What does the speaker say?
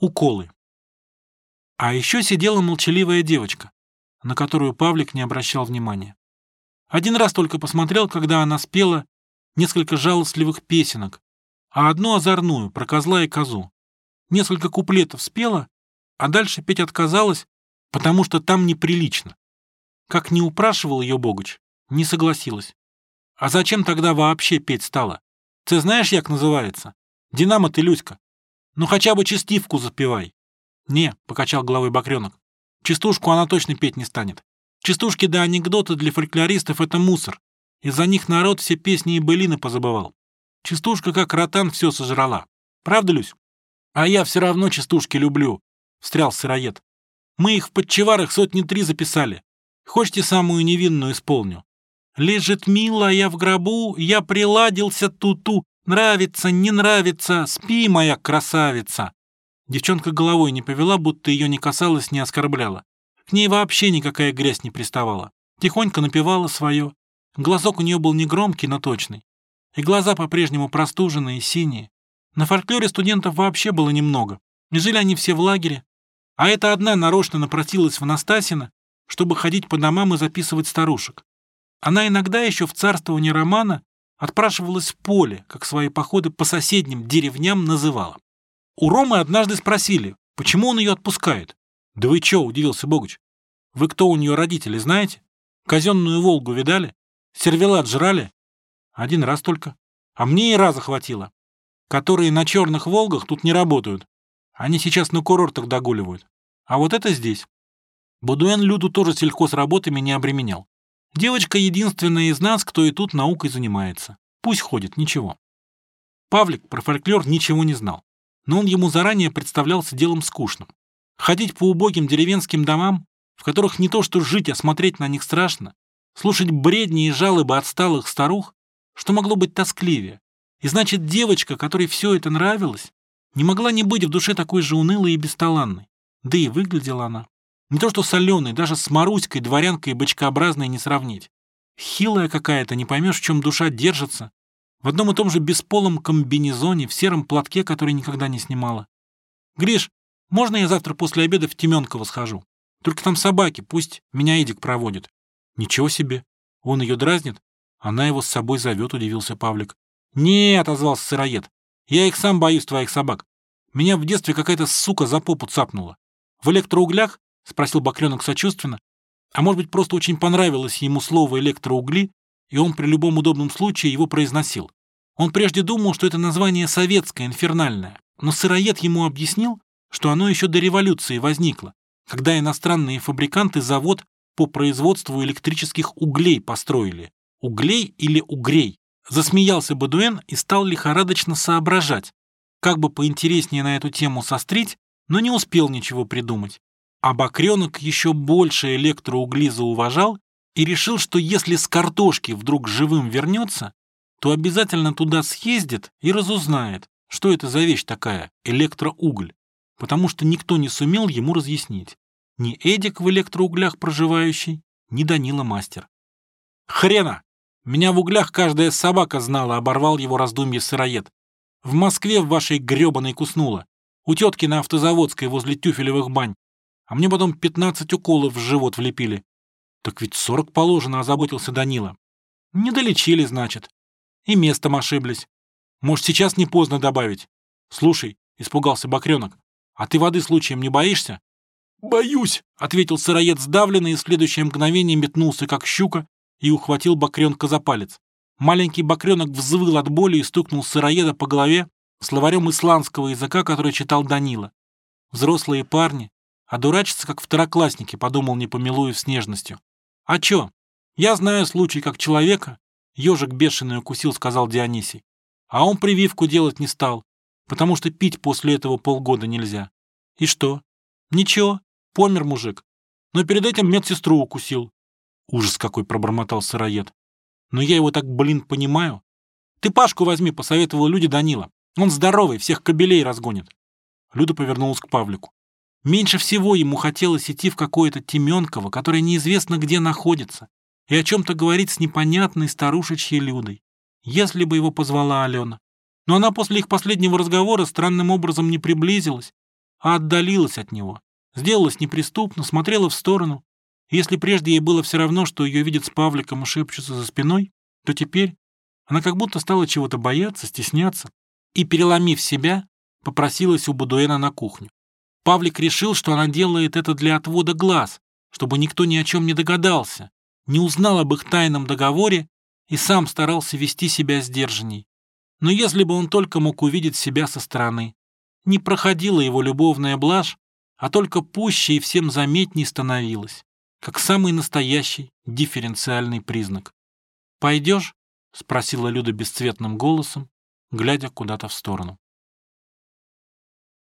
Уколы. А еще сидела молчаливая девочка, на которую Павлик не обращал внимания. Один раз только посмотрел, когда она спела несколько жалостливых песенок, а одну озорную, про козла и козу. Несколько куплетов спела, а дальше петь отказалась, потому что там неприлично. Как не упрашивал ее Богуч, не согласилась. А зачем тогда вообще петь стала? Ты знаешь, як называется? Динамо ты, Люська. Ну хотя бы частивку запевай. Не, покачал головой Бакренок. Частушку она точно петь не станет. Частушки да анекдоты для фольклористов — это мусор. Из-за них народ все песни и былины позабывал. Частушка как ротан все сожрала. Правда, Люсь? А я все равно частушки люблю, — встрял сыроед. Мы их в подчеварах сотни три записали. Хочете самую невинную исполню? Лежит милая в гробу, я приладился туту. Нравится, не нравится, спи, моя красавица. Девчонка головой не повела, будто ее не касалась, не оскорбляла. К ней вообще никакая грязь не приставала. Тихонько напевала свое. Глазок у нее был не громкий, но точный. И глаза по-прежнему простуженные, синие. На фольклоре студентов вообще было немного. И жили они все в лагере. А эта одна нарочно напросилась в Настасина, чтобы ходить по домам и записывать старушек. Она иногда еще в царствовании Романа отпрашивалась в поле, как свои походы по соседним деревням называла. У Ромы однажды спросили, почему он ее отпускает. «Да вы чё?» — удивился Богуч. «Вы кто у нее родители, знаете? Казенную «Волгу» видали? Сервелат жрали? Один раз только. А мне и раза хватило. Которые на черных «Волгах» тут не работают. Они сейчас на курортах догуливают. А вот это здесь. Будуэн Люду тоже сельхозработами не обременял. Девочка единственная из нас, кто и тут наукой занимается. Пусть ходит, ничего. Павлик про фольклор ничего не знал, но он ему заранее представлялся делом скучным. Ходить по убогим деревенским домам, в которых не то что жить, а смотреть на них страшно, слушать бредни и жалобы отсталых старух, что могло быть тоскливее. И значит, девочка, которой все это нравилось, не могла не быть в душе такой же унылой и бесталанной. Да и выглядела она. Не то что соленой, даже с Маруськой, дворянкой и бочкообразной не сравнить. Хилая какая-то, не поймешь, в чем душа держится. В одном и том же бесполом комбинезоне, в сером платке, который никогда не снимала. «Гриш, можно я завтра после обеда в Теменково схожу? Только там собаки, пусть меня Эдик проводит». «Ничего себе! Он ее дразнит? Она его с собой зовет», — удивился Павлик. «Не», — отозвался сыроед. «Я их сам боюсь, твоих собак. Меня в детстве какая-то сука за попу цапнула. В электроуглях — спросил Бакренок сочувственно. А может быть, просто очень понравилось ему слово «электроугли», и он при любом удобном случае его произносил. Он прежде думал, что это название советское, инфернальное, но сыроед ему объяснил, что оно еще до революции возникло, когда иностранные фабриканты завод по производству электрических углей построили. Углей или угрей? Засмеялся Бадуэн и стал лихорадочно соображать, как бы поинтереснее на эту тему сострить, но не успел ничего придумать. А Бакренок еще больше электроугли зауважал и решил, что если с картошки вдруг живым вернется, то обязательно туда съездит и разузнает, что это за вещь такая, электроуголь, потому что никто не сумел ему разъяснить. Ни Эдик в электроуглях проживающий, ни Данила Мастер. «Хрена! Меня в углях каждая собака знала», — оборвал его раздумье сыроед. «В Москве в вашей гребаной куснула. У тетки на автозаводской возле тюфелевых бань а мне потом 15 уколов в живот влепили. Так ведь 40 положено, озаботился Данила. Не долечили, значит. И местом ошиблись. Может, сейчас не поздно добавить? Слушай, испугался Бакренок, а ты воды случаем не боишься? «Боюсь», — ответил сыроед сдавленно и в следующее мгновение метнулся, как щука, и ухватил Бакренка за палец. Маленький Бакренок взвыл от боли и стукнул сыроеда по голове словарем исландского языка, который читал Данила. Взрослые парни, а дурачится, как второклассники, подумал, не помилуя с нежностью. А чё? Я знаю случай, как человека ежик бешеный укусил, сказал Дионисий. А он прививку делать не стал, потому что пить после этого полгода нельзя. И что? Ничего, помер мужик. Но перед этим медсестру укусил. Ужас какой, пробормотал сыроед. Но я его так, блин, понимаю. Ты Пашку возьми, посоветовал люди Данила. Он здоровый, всех кобелей разгонит. Люда повернулась к Павлику. Меньше всего ему хотелось идти в какое-то Теменково, которое неизвестно где находится, и о чем-то говорить с непонятной старушечьей Людой. Если бы его позвала Алена. Но она после их последнего разговора странным образом не приблизилась, а отдалилась от него, сделалась неприступна, смотрела в сторону. И если прежде ей было все равно, что ее видят с Павликом и шепчутся за спиной, то теперь она как будто стала чего-то бояться, стесняться, и, переломив себя, попросилась у Будуэна на кухню. Павлик решил, что она делает это для отвода глаз, чтобы никто ни о чем не догадался, не узнал об их тайном договоре и сам старался вести себя сдержанней. Но если бы он только мог увидеть себя со стороны, не проходила его любовная блажь, а только пуще и всем заметней становилась, как самый настоящий дифференциальный признак. «Пойдешь?» — спросила Люда бесцветным голосом, глядя куда-то в сторону.